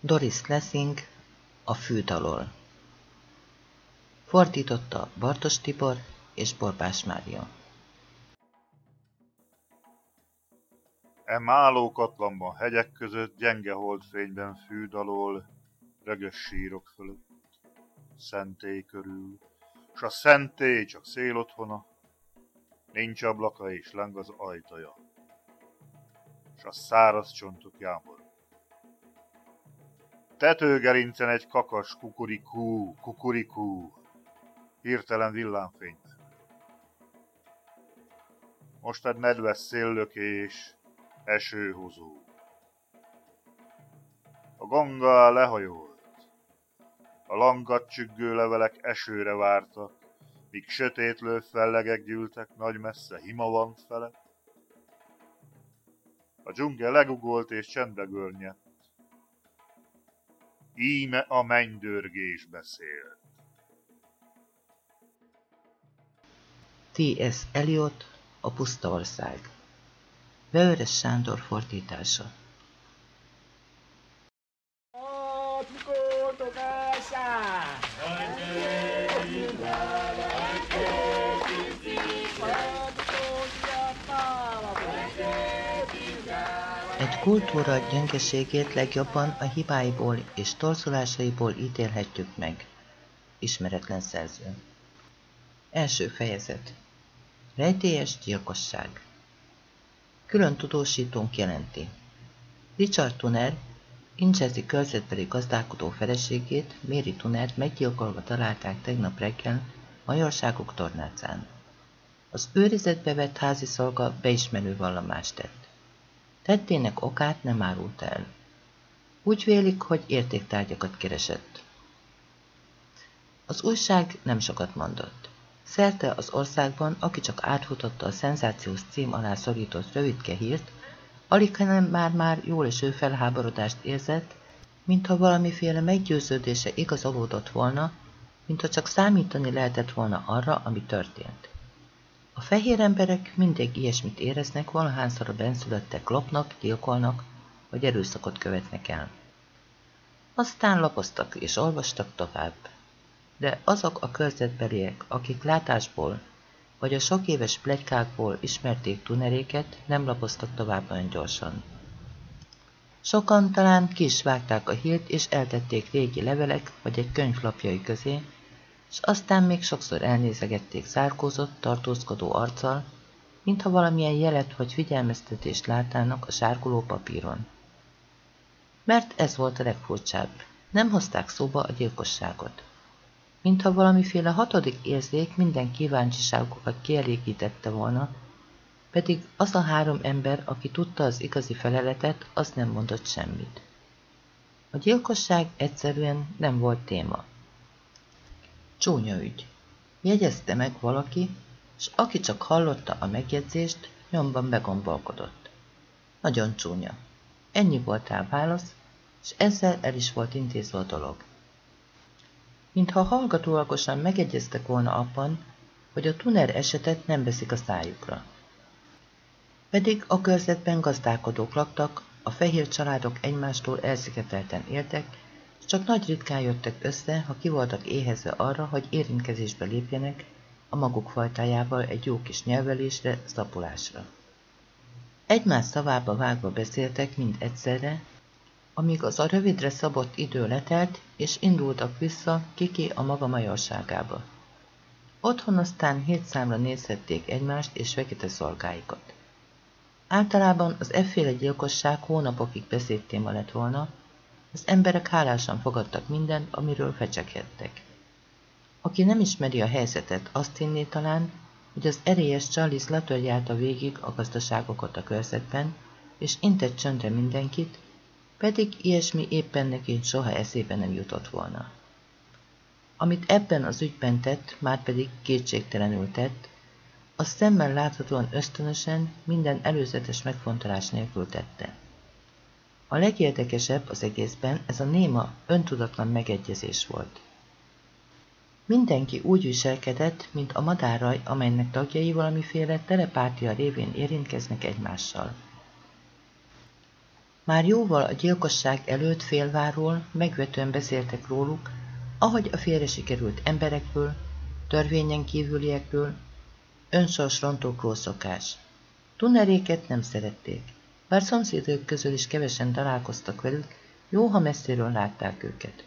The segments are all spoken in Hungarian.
Doris Lessing a fűt alól. Fordította Bartos Tibor és Borbás Mária. E málókatlanban hegyek között, gyenge holdfényben fűd alól, rögös sírok fölött, szentély körül, s a szentély csak szél otthona, nincs ablaka és leng az ajtaja, s a száraz csontok jámor. Tetőgerincen egy kakas kukurikú, kukurikú, hirtelen villámfényben. Most egy nedves széllökés, esőhozó. A ganga lehajolt. A langat csüggő levelek esőre vártak, míg sötétlő fellegek gyűltek nagy messze van fele. A dzsungel legugolt és csendbe görnyedt. Íme a mennydörgés beszélt. T.S. Eliot, a puszta ország. Beőres Sándor fordítása. Egy kultúra gyengeségét legjobban a hibáiból és torzulásaiból ítélhetjük meg. Ismeretlen szerző. Első fejezet. Rejtélyes gyilkosság. Külön tudósítónk jelenti. Richard Tuner, Incsezi körzetbeli gazdálkodó feleségét, Mary Tunert meggyilkolva találták tegnap reggel Majorságok tornácán. Az őrizetbe vett házi szolga beismerő vallomást tett. Tettének okát nem árult el. Úgy vélik, hogy értéktárgyakat keresett. Az újság nem sokat mondott. Szerte az országban, aki csak átfutotta a szenzációs cím alá szorított rövidke hírt, alig hanem már-már jól eső felháborodást érzett, mintha valamiféle meggyőződése igazolódott volna, mintha csak számítani lehetett volna arra, ami történt. A fehér emberek mindig ilyesmit éreznek, valahányszor a benszülöttek lopnak, gyilkolnak, vagy erőszakot követnek el. Aztán lapoztak és olvastak tovább de azok a körzetbeliek, akik látásból vagy a sok éves plegykákból ismerték tuneréket, nem lapoztak tovább olyan gyorsan. Sokan talán vágták a hírt, és eltették régi levelek vagy egy könyvlapjai közé, és aztán még sokszor elnézegették zárkózott, tartózkodó arccal, mintha valamilyen jelet vagy figyelmeztetést látnának a sárguló papíron. Mert ez volt a legfurcsább. Nem hozták szóba a gyilkosságot mintha valamiféle hatodik érzék minden kíváncsiságokat kielégítette volna, pedig az a három ember, aki tudta az igazi feleletet, az nem mondott semmit. A gyilkosság egyszerűen nem volt téma. Csúnya ügy. Jegyezte meg valaki, és aki csak hallotta a megjegyzést, nyomban begombolkodott. Nagyon csúnya. Ennyi volt rá válasz, és ezzel el is volt intézve a dolog mintha hallgatólagosan megegyeztek volna abban, hogy a tuner esetet nem veszik a szájukra. Pedig a körzetben gazdálkodók laktak, a fehér családok egymástól elszigetelten éltek, csak nagy ritkán jöttek össze, ha ki voltak éhezve arra, hogy érintkezésbe lépjenek a maguk fajtájával egy jó kis nyelvelésre, szapulásra. Egymás szavába vágva beszéltek mind egyszerre, amíg az a rövidre szabott idő letelt, és indultak vissza Kiki a maga majorságába. Otthon aztán hét számra nézhették egymást és fekete szolgáikat. Általában az efféle gyilkosság hónapokig beszédtéma lett volna, az emberek hálásan fogadtak mindent, amiről fecseghettek. Aki nem ismeri a helyzetet, azt hinné talán, hogy az erélyes Charles letörjálta végig a gazdaságokat a körzetben, és intett csöndre mindenkit, pedig ilyesmi éppen neki soha eszébe nem jutott volna. Amit ebben az ügyben tett, már pedig kétségtelenül tett, a szemmel láthatóan ösztönösen, minden előzetes megfontolás nélkül tette. A legérdekesebb az egészben ez a néma, öntudatlan megegyezés volt. Mindenki úgy viselkedett, mint a madáraj, amelynek tagjai valamiféle telepátia révén érintkeznek egymással. Már jóval a gyilkosság előtt félváról megvetően beszéltek róluk, ahogy a félre sikerült emberekről, törvényen kívüliekről, önsorsrontókról szokás. Tuneréket nem szerették, bár szomszédok közül is kevesen találkoztak velük, jó, ha messziről látták őket.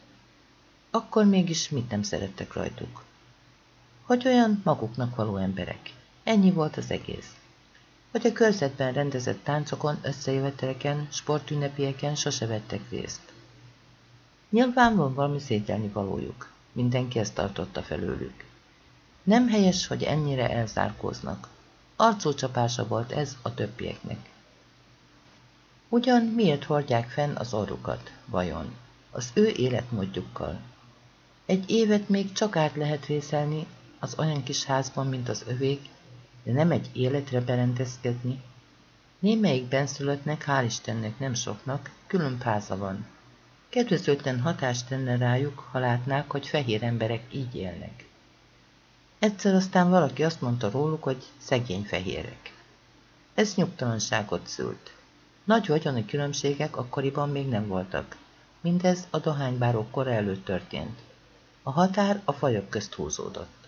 Akkor mégis mit nem szerettek rajtuk? Hogy olyan maguknak való emberek. Ennyi volt az egész. Hogy a körzetben rendezett táncokon, összejöveteleken, sportünnepieken sose vettek részt. Nyilván van valami szégyelni valójuk. Mindenki ezt tartotta felőlük. Nem helyes, hogy ennyire elzárkóznak. Arcócsapása volt ez a többieknek. Ugyan miért hordják fenn az orrukat, vajon? Az ő életmódjukkal. Egy évet még csak át lehet vészelni az olyan kis házban, mint az övék, de nem egy életre berendezkedni. Némelyik benszülöttnek, hál' Istennek nem soknak, külön páza van. Kedvezőtlen hatást tenne rájuk, ha látnák, hogy fehér emberek így élnek. Egyszer aztán valaki azt mondta róluk, hogy szegény fehérek. Ez nyugtalanságot szült. Nagy vagyoni különbségek akkoriban még nem voltak. Mindez a dohánybárok kora előtt történt. A határ a fajok közt húzódott.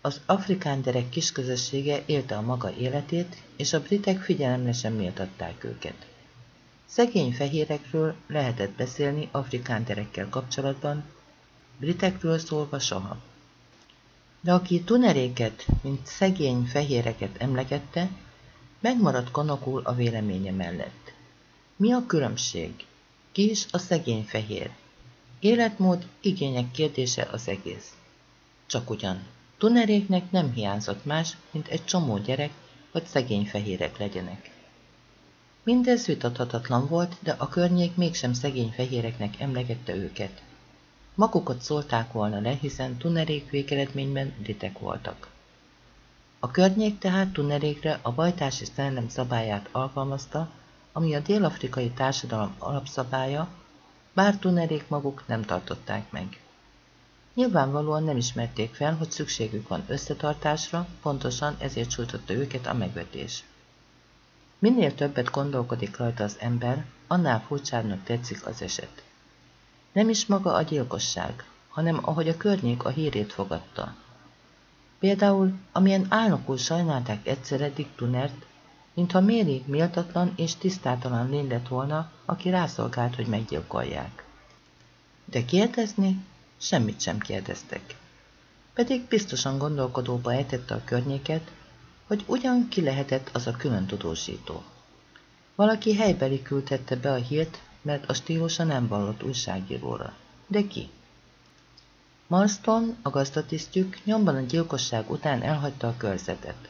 Az afrikán derek kisközössége élte a maga életét, és a britek figyelemre sem méltatták őket. Szegény fehérekről lehetett beszélni afrikán derekkel kapcsolatban, britekről szólva soha. De aki tuneréket, mint szegény fehéreket emlegette, megmaradt kanakul a véleménye mellett. Mi a különbség? Ki is a szegény fehér? Életmód, igények kérdése az egész. Csak ugyan. Tuneréknek nem hiányzott más, mint egy csomó gyerek, hogy szegény fehérek legyenek. Mindez vitathatatlan volt, de a környék mégsem szegény fehéreknek emlegette őket. Magukat szólták volna le, hiszen tunerék végeredményben britek voltak. A környék tehát tunerékre a bajtási szellem szabályát alkalmazta, ami a dél-afrikai társadalom alapszabálya, bár tunerék maguk nem tartották meg. Nyilvánvalóan nem ismerték fel, hogy szükségük van összetartásra, pontosan ezért sújtotta őket a megvetés. Minél többet gondolkodik rajta az ember, annál furcsábbnak tetszik az eset. Nem is maga a gyilkosság, hanem ahogy a környék a hírét fogadta. Például, amilyen álnokul sajnálták egyszerre Dick Tunert, mintha Méri méltatlan és tisztátalan lény lett volna, aki rászolgált, hogy meggyilkolják. De kérdezni? Semmit sem kérdeztek. Pedig biztosan gondolkodóba ejtette a környéket, hogy ugyan ki lehetett az a külön tudósító. Valaki helybeli küldette be a hírt, mert a stílusa nem vallott újságíróra. De ki? Marston, a gazdatisztjük nyomban a gyilkosság után elhagyta a körzetet.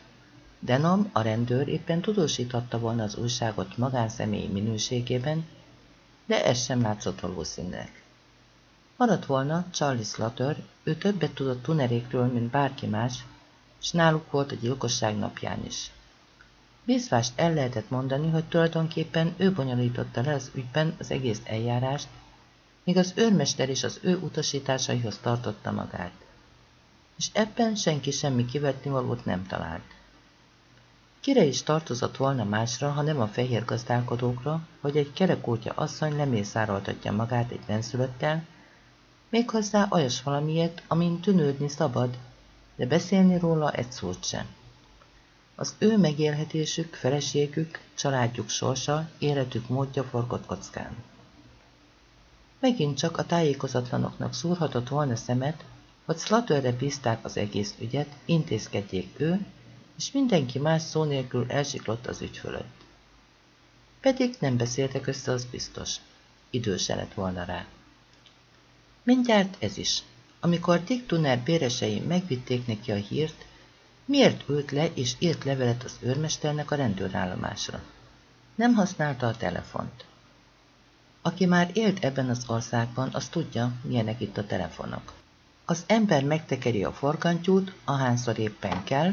Denom, a rendőr éppen tudósította volna az újságot magánszemély minőségében, de ez sem látszott valószínűleg. Maradt volna Charlie Slater, ő többet tudott tunerékről, mint bárki más, s náluk volt a gyilkosság napján is. Bízvást el lehetett mondani, hogy tulajdonképpen ő bonyolította le az ügyben az egész eljárást, míg az őrmester is az ő utasításaihoz tartotta magát. És ebben senki semmi kivetnivalót nem talált. Kire is tartozott volna másra, ha nem a fehér gazdálkodókra, hogy egy kerekútja asszony lemészároltatja magát egy benszülöttel, méghozzá olyas valamiért, amin tűnődni szabad, de beszélni róla egy szót sem. Az ő megélhetésük, feleségük, családjuk sorsa, életük módja forgott kockán. Megint csak a tájékozatlanoknak szúrhatott volna szemet, hogy Slaterre bízták az egész ügyet, intézkedjék ő, és mindenki más szó nélkül elsiklott az ügy fölött. Pedig nem beszéltek össze, az biztos. Idő se lett volna rá. Mindjárt ez is. Amikor Dick Tuner béresei megvitték neki a hírt, miért ült le és írt levelet az őrmesternek a rendőrállomásra? Nem használta a telefont. Aki már élt ebben az országban, az tudja, milyenek itt a telefonok. Az ember megtekeri a forgantyút, ahányszor éppen kell,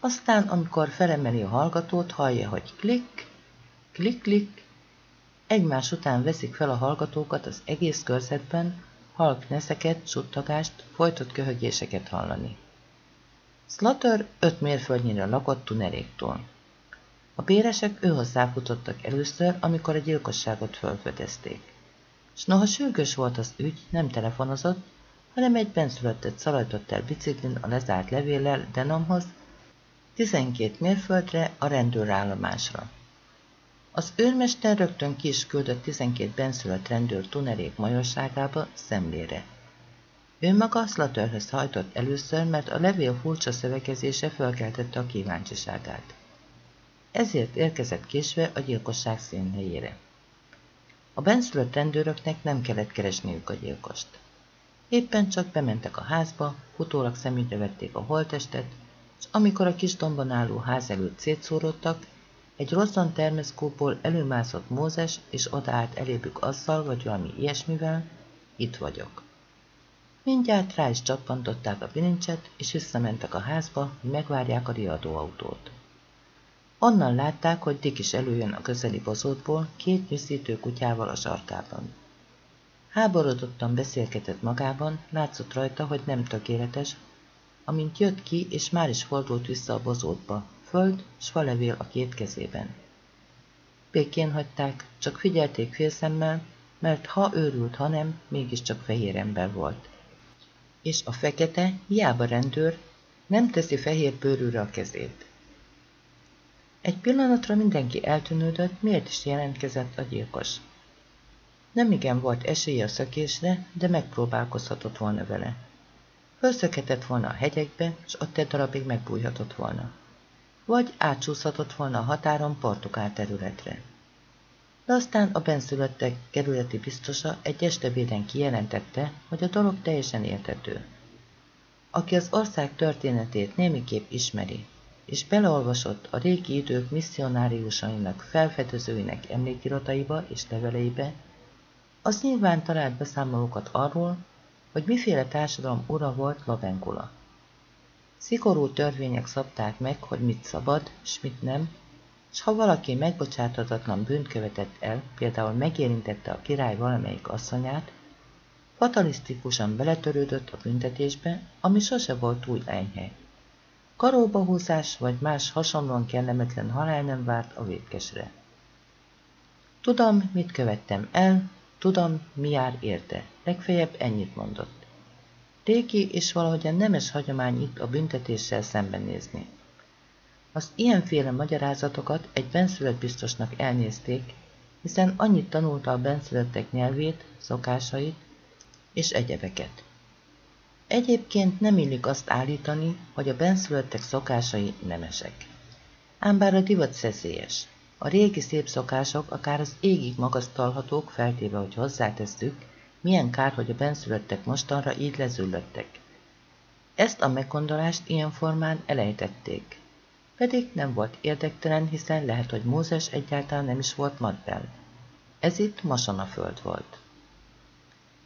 aztán, amikor felemeli a hallgatót, hallja, hogy klik, klik, klik, egymás után veszik fel a hallgatókat az egész körzetben, halk neszeket, suttagást, folytott köhögéseket hallani. Slater öt mérföldnyire lakott Tuneréktól. A béresek ő hozzáfutottak először, amikor a gyilkosságot felfedezték. S noha sürgős volt az ügy, nem telefonozott, hanem egy benszülöttet szalajtott el biciklin a lezárt levéllel Denomhoz, 12 mérföldre a rendőrállomásra. Az őrmester rögtön ki is küldött 12 benszülött rendőr tunerék majorságába szemlére. Ő maga Slaterhöz hajtott először, mert a levél furcsa szövegezése felkeltette a kíváncsiságát. Ezért érkezett késve a gyilkosság színhelyére. A benszülött rendőröknek nem kellett keresniük a gyilkost. Éppen csak bementek a házba, utólag szemügyre vették a holtestet, és amikor a kis domban álló ház előtt szétszórodtak, egy rosszan termeszkóból előmászott Mózes, és odaállt elébük azzal, vagy valami ilyesmivel, itt vagyok. Mindjárt rá is csappantották a bilincset, és visszamentek a házba, hogy megvárják a riadóautót. Onnan látták, hogy Dick is előjön a közeli bozótból, két nyűszítő kutyával a sarkában. Háborodottan beszélgetett magában, látszott rajta, hogy nem tökéletes, amint jött ki, és már is fordult vissza a bozótba, föld s falevél a két kezében. Békén hagyták, csak figyelték félszemmel, mert ha őrült, ha nem, mégiscsak fehér ember volt. És a fekete, hiába rendőr, nem teszi fehér bőrűre a kezét. Egy pillanatra mindenki eltűnődött, miért is jelentkezett a gyilkos. Nem igen volt esélye a szökésre, de megpróbálkozhatott volna vele. Fölszökhetett volna a hegyekbe, s ott egy darabig megbújhatott volna. Vagy átsúszhatott volna a határon portugál területre. De aztán a benszülöttek kerületi biztosa egy estebéden kijelentette, hogy a dolog teljesen értető. Aki az ország történetét némiképp ismeri, és beleolvasott a régi idők misszionáriusainak felfedezőinek emlékirataiba és leveleibe, az nyilván talált beszámolókat arról, hogy miféle társadalom ura volt Lavenkula. Szigorú törvények szabták meg, hogy mit szabad, s mit nem, s ha valaki megbocsáthatatlan bűnt követett el, például megérintette a király valamelyik asszonyát, fatalisztikusan beletörődött a büntetésbe, ami sose volt új enyhe. Karóba húzás vagy más hasonlóan kellemetlen halál nem várt a vétkesre. Tudom, mit követtem el, tudom, mi jár érte, legfeljebb ennyit mondott. Régi és valahogy a nemes hagyomány itt a büntetéssel szembenézni. Az ilyenféle magyarázatokat egy benszülött biztosnak elnézték, hiszen annyit tanulta a benszülöttek nyelvét, szokásait és egyebeket. Egyébként nem illik azt állítani, hogy a benszülöttek szokásai nemesek. Ám bár a divat szeszélyes. A régi szép szokások akár az égig magasztalhatók, feltéve, hogy hozzátesszük, milyen kár, hogy a benszülöttek mostanra így lezüllöttek. Ezt a meggondolást ilyen formán elejtették. Pedig nem volt érdektelen, hiszen lehet, hogy Mózes egyáltalán nem is volt Madbel. Ez itt Masona föld volt.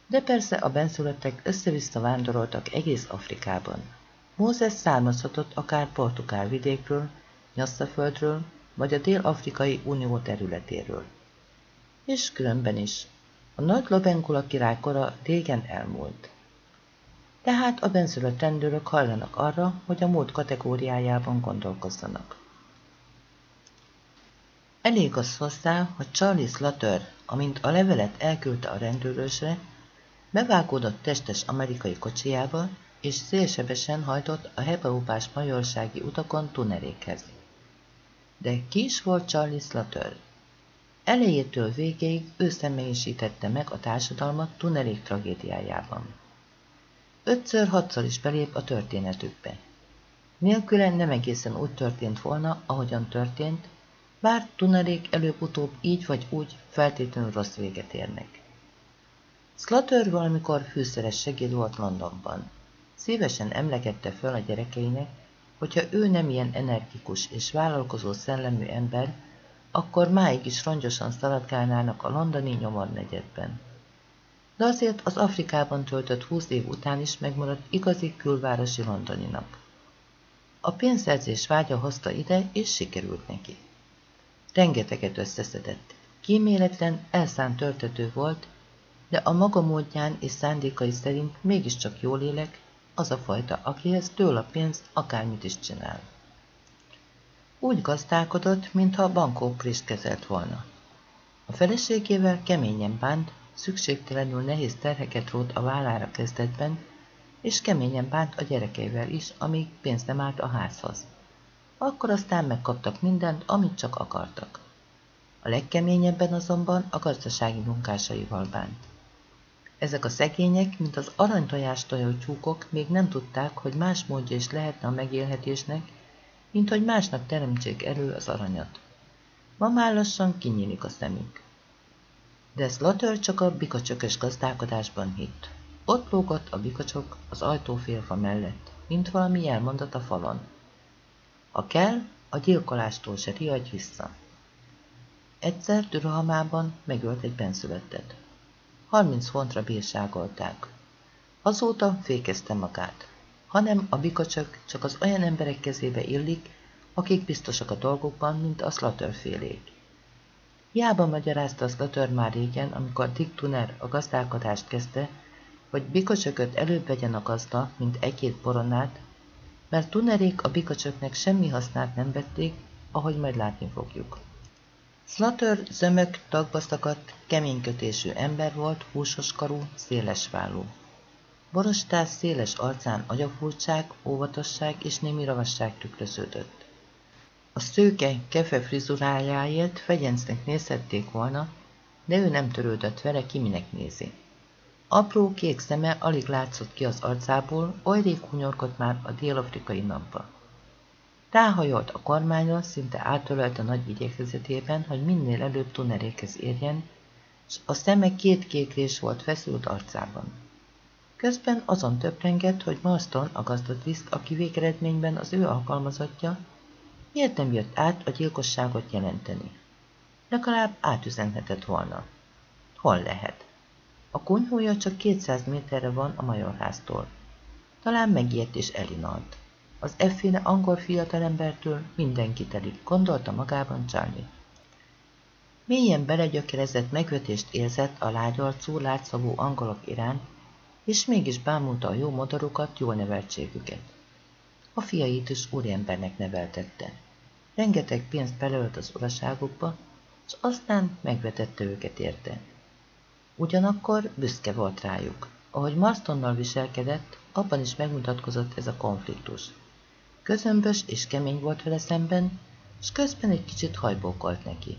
De persze a benszülöttek össze-vissza vándoroltak egész Afrikában. Mózes származhatott akár portugál vidékről, Nyasszaföldről, vagy a Dél-Afrikai Unió területéről. És különben is. A nagy Lobenkula királykora régen elmúlt. Tehát a benszülött rendőrök hajlanak arra, hogy a múlt kategóriájában gondolkozzanak. Elég az hozzá, hogy Charlie Slater, amint a levelet elküldte a rendőrösre, bevágódott testes amerikai kocsijába, és szélsebesen hajtott a hebeupás majorsági utakon tunerékhez. De ki is volt Charlie Slater? Elejétől végéig ő személyisítette meg a társadalmat tunerék tragédiájában. Ötször-hatszor is belép a történetükbe. Nélküle nem egészen úgy történt volna, ahogyan történt, bár tunerék előbb-utóbb így vagy úgy feltétlenül rossz véget érnek. Slater valamikor fűszeres segéd volt Londonban. Szívesen emlegette föl a gyerekeinek, hogyha ő nem ilyen energikus és vállalkozó szellemű ember, akkor máig is rongyosan szaladgálnának a londoni nyomornegyedben. De azért az Afrikában töltött húsz év után is megmaradt igazi külvárosi londoninak. A pénzszerzés vágya hozta ide, és sikerült neki. Rengeteget összeszedett. Kíméletlen, elszánt törtető volt, de a maga módján és szándékai szerint mégiscsak jól élek, az a fajta, akihez től a pénzt akármit is csinál. Úgy gazdálkodott, mintha bankó Priszt kezelt volna. A feleségével keményen bánt, szükségtelenül nehéz terheket rót a vállára kezdetben, és keményen bánt a gyerekeivel is, amíg pénz nem állt a házhoz. Akkor aztán megkaptak mindent, amit csak akartak. A legkeményebben azonban a gazdasági munkásaival bánt. Ezek a szegények, mint az aranytojás tojó csúkok, még nem tudták, hogy más módja is lehetne a megélhetésnek, mint hogy másnak teremtsék elő az aranyat. Ma már lassan kinyílik a szemük. De Slaughter csak a bikacsökös gazdálkodásban hitt. Ott lógott a bikacsok az ajtófélfa mellett, mint valami elmondat a falon. Ha kell, a gyilkolástól se riadj vissza. Egyszer türelmában megölt egy benszülöttet. 30 fontra bírságolták. Azóta fékezte magát. Hanem a bikacsök csak az olyan emberek kezébe illik, akik biztosak a dolgokban, mint a Slater félék. Hiába magyarázta a Slater már régen, amikor Dick Tuner a gazdálkodást kezdte, hogy bikacsököt előbb vegyen a gazda, mint egy-két poronát, mert Tunerék a bikacsöknek semmi hasznát nem vették, ahogy majd látni fogjuk. Slater zömök, tagba szakadt, keménykötésű ember volt, húsos karú, széles vállú. Borostás széles arcán agyafurcság, óvatosság és némi ravasság tükröződött. A szőke, kefe frizurájáért fegyencnek nézhették volna, de ő nem törődött vele, ki minek nézi. Apró kék szeme alig látszott ki az arcából, oly rég már a dél-afrikai napba. Ráhajolt a kormányra, szinte átölelt a nagy igyekezetében, hogy minél előbb tunerékhez érjen, és a szeme két kékrés volt feszült arcában. Közben azon töprengett, hogy Marston, a gazdatiszt, aki végeredményben az ő alkalmazottja, miért nem jött át a gyilkosságot jelenteni. Legalább átüzenhetett volna. Hol lehet? A konyhója csak 200 méterre van a majorháztól. Talán megijedt és elinalt. Az efféle angol fiatalembertől mindenki telik, gondolta magában Charlie. Mélyen belegyökerezett megvetést érzett a lágyarcú, látszavú angolok iránt, és mégis bámulta a jó motorukat, jó neveltségüket. A fiait is úriembernek neveltette. Rengeteg pénzt belölt az uraságukba, és aztán megvetette őket érte. Ugyanakkor büszke volt rájuk. Ahogy Marstonnal viselkedett, abban is megmutatkozott ez a konfliktus. Közömbös és kemény volt vele szemben, és közben egy kicsit hajbókolt neki.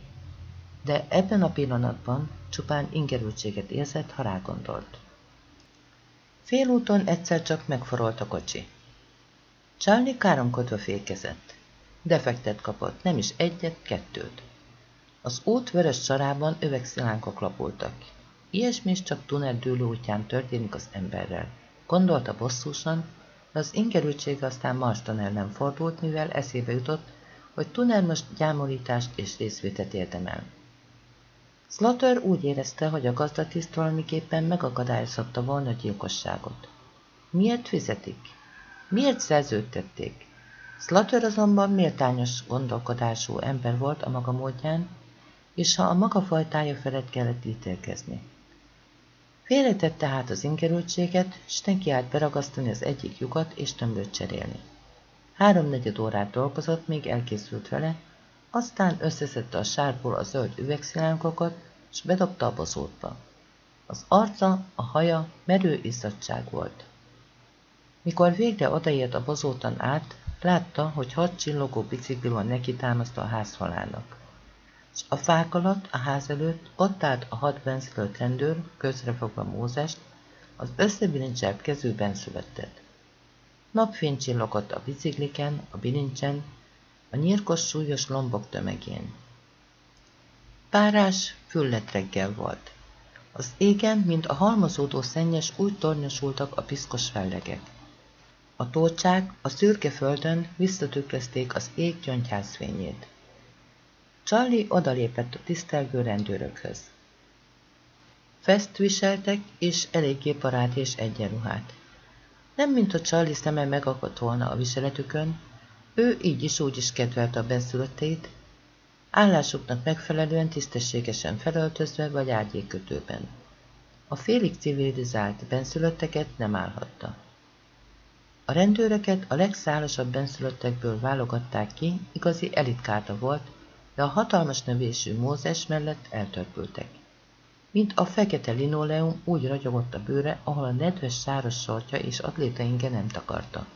De ebben a pillanatban csupán ingerültséget érzett, ha rágondolt. Félúton egyszer csak megforolt a kocsi. Charlie káromkodva fékezett. Defektet kapott, nem is egyet, kettőt. Az út vörös sarában üvegszilánkok lapultak. Ilyesmi is csak Tuner dőlő útján történik az emberrel. Gondolta bosszúsan, az ingerültség aztán Marston ellen fordult, mivel eszébe jutott, hogy Tuner most gyámolítást és részvétet érdemel. Slaughter úgy érezte, hogy a gazdatiszt valamiképpen megakadályozhatta volna a gyilkosságot. Miért fizetik? Miért szerződtették? Slaughter azonban méltányos gondolkodású ember volt a maga módján, és ha a maga fajtája felett kellett ítélkezni. Félretett tehát az ingerültséget, s neki állt beragasztani az egyik lyukat és tömlőt cserélni. Háromnegyed órát dolgozott, még elkészült vele, aztán összeszedte a sárból a zöld üvegszilánkokat, s bedobta a bozótba. Az arca, a haja merő izzadság volt. Mikor végre odaért a bozóton át, látta, hogy hat csillogó biciklon neki támaszta a házfalának s a fák alatt, a ház előtt ott állt a hat benszülött rendőr, közrefogva Mózest, az összebilincselt kezűben született. Napfény csillogott a bicikliken, a bilincsen, a nyírkos súlyos lombok tömegén. Párás, füllet reggel volt. Az égen, mint a halmozódó szennyes, úgy tornyosultak a piszkos fellegek. A tócsák a szürke földön visszatükrözték az ég gyöngyházfényét. Charlie odalépett a tisztelgő rendőrökhöz. Feszt viseltek, és eléggé parát és egyenruhát. Nem, mint a Charlie szeme megakadt volna a viseletükön, ő így is úgy is kedvelte a benszülötteit, állásuknak megfelelően tisztességesen felöltözve vagy ágyékötőben. A félig civilizált benszülötteket nem állhatta. A rendőröket a legszálasabb benszülöttekből válogatták ki, igazi elitkárta volt, de a hatalmas növésű Mózes mellett eltörpültek. Mint a fekete linoleum úgy ragyogott a bőre, ahol a nedves sáros sortja és atlétainge nem takarta.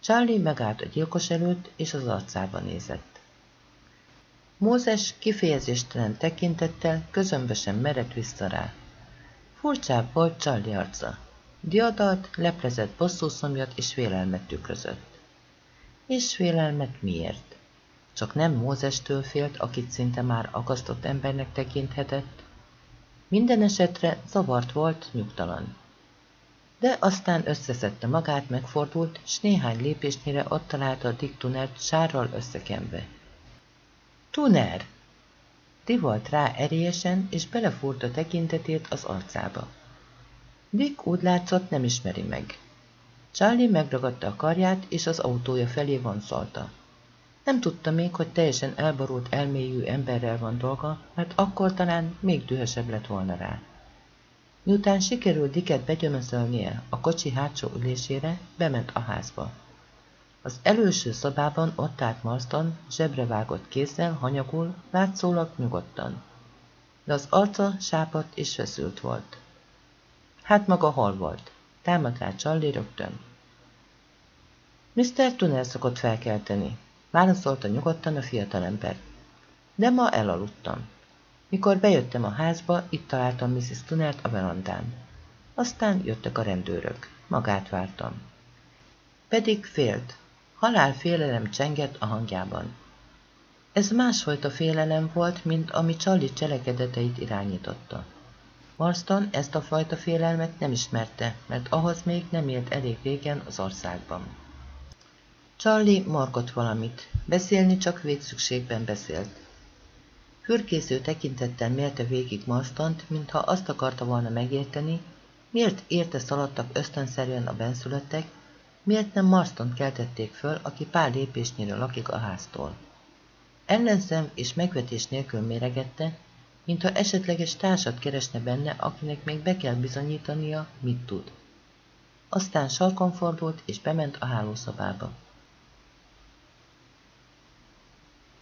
Charlie megállt a gyilkos előtt, és az arcába nézett. Mózes kifejezéstelen tekintettel közömbösen merett vissza rá. Furcsább volt Charlie arca. Diadalt, leplezett bosszúszomjat és félelmet tükrözött. És félelmet miért? Csak nem Mózestől félt, akit szinte már akasztott embernek tekinthetett? Minden esetre zavart volt, nyugtalan. De aztán összeszedte magát, megfordult, s néhány lépésnyire ott találta a Dick Tunert sárral összekenve. Tuner! Divolt rá erélyesen, és belefúrta tekintetét az arcába. Dick úgy látszott, nem ismeri meg. Charlie megragadta a karját, és az autója felé vonszolta. Nem tudta még, hogy teljesen elborult elmélyű emberrel van dolga, mert akkor talán még dühösebb lett volna rá. Miután sikerült Dicket begyömözölnie a kocsi hátsó ülésére, bement a házba. Az előső szobában ott állt Marston, zsebre vágott kézzel, hanyagul, látszólag nyugodtan. De az arca sápadt és feszült volt. Hát maga hol volt? Támadt rá Charlie rögtön. Mr. Tunnel szokott felkelteni, válaszolta nyugodtan a fiatalember. De ma elaludtam. Mikor bejöttem a házba, itt találtam Mrs. Tunnelt a verandán. Aztán jöttek a rendőrök. Magát vártam. Pedig félt. Halál félelem csengett a hangjában. Ez másfajta félelem volt, mint ami Charlie cselekedeteit irányította. Marston ezt a fajta félelmet nem ismerte, mert ahhoz még nem élt elég régen az országban. Charlie markott valamit, beszélni csak végszükségben beszélt. Fürkésző tekintettel mérte végig Marstont, mintha azt akarta volna megérteni, miért érte szaladtak ösztönszerűen a benszülöttek, miért nem Marstont keltették föl, aki pár lépésnyire lakik a háztól. Ellenszem és megvetés nélkül méregette, mintha esetleges társat keresne benne, akinek még be kell bizonyítania, mit tud. Aztán sarkon fordult és bement a hálószobába.